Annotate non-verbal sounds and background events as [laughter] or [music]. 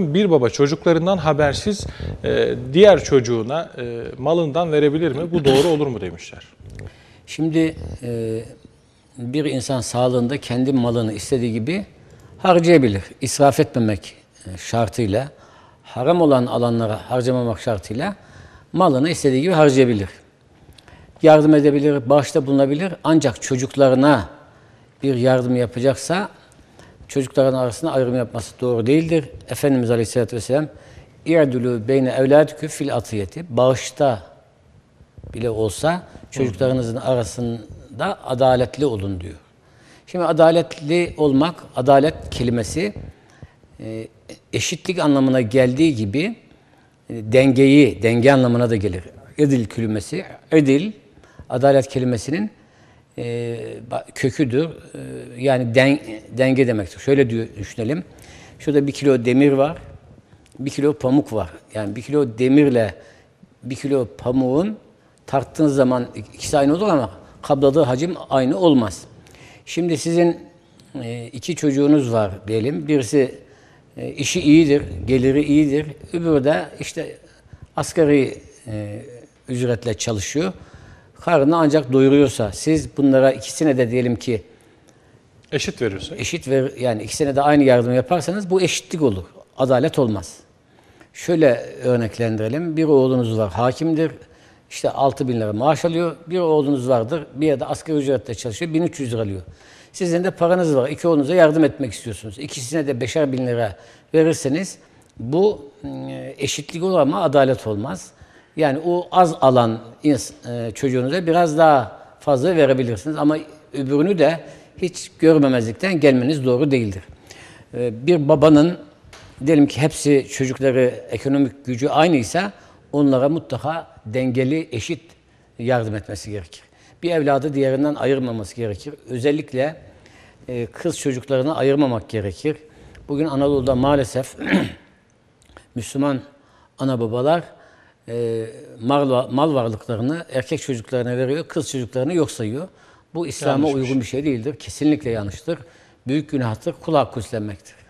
Bir baba çocuklarından habersiz e, diğer çocuğuna e, malından verebilir mi? Bu doğru olur mu demişler. Şimdi e, bir insan sağlığında kendi malını istediği gibi harcayabilir. İsraf etmemek e, şartıyla, haram olan alanlara harcamamak şartıyla malını istediği gibi harcayabilir. Yardım edebilir, bağışta bulunabilir. Ancak çocuklarına bir yardım yapacaksa çocukların arasında ayrım yapması doğru değildir. Efendimiz Aleyhisselatü Vesselam İ'dülü beyne evladükü fil atiyeti. Bağışta bile olsa çocuklarınızın arasında adaletli olun diyor. Şimdi adaletli olmak, adalet kelimesi e, eşitlik anlamına geldiği gibi e, dengeyi, denge anlamına da gelir. Edil kelimesi, edil, adalet kelimesinin e, köküdür. E, yani den- denge demektir. Şöyle diyor, düşünelim. Şurada bir kilo demir var, bir kilo pamuk var. Yani bir kilo demirle bir kilo pamuğun tarttığınız zaman ikisi aynı olur ama kapladığı hacim aynı olmaz. Şimdi sizin e, iki çocuğunuz var diyelim. Birisi işi iyidir, geliri iyidir. Öbürü de işte asgari ücretle çalışıyor. Karnını ancak doyuruyorsa siz bunlara ikisine de diyelim ki Eşit verirsek. eşit ve yani ikisine de aynı yardım yaparsanız bu eşitlik olur. Adalet olmaz. Şöyle örneklendirelim. Bir oğlunuz var, hakimdir. İşte 6 bin lira maaş alıyor. Bir oğlunuz vardır, bir yerde asgari ücretle çalışıyor, 1300 lira alıyor. Sizin de paranız var, iki oğlunuza yardım etmek istiyorsunuz. İkisine de beşer bin lira verirseniz bu e, eşitlik olur ama adalet olmaz. Yani o az alan e, çocuğunuza biraz daha fazla verebilirsiniz ama öbürünü de hiç görmemezlikten gelmeniz doğru değildir. E, Bir babanın diyelim ki hepsi çocukları ekonomik gücü aynıysa onlara mutlaka dengeli, eşit yardım etmesi gerekir. Bir evladı diğerinden ayırmaması gerekir. Özellikle e, kız çocuklarını ayırmamak gerekir. Bugün Anadolu'da maalesef [clears throat] Müslüman ana babalar e, mal, mal varlıklarını erkek çocuklarına veriyor, kız çocuklarını yok sayıyor. Bu İslam'a uygun bir şey değildir. Kesinlikle yanlıştır. Büyük günahtır, kul hakkı üstlenmektir.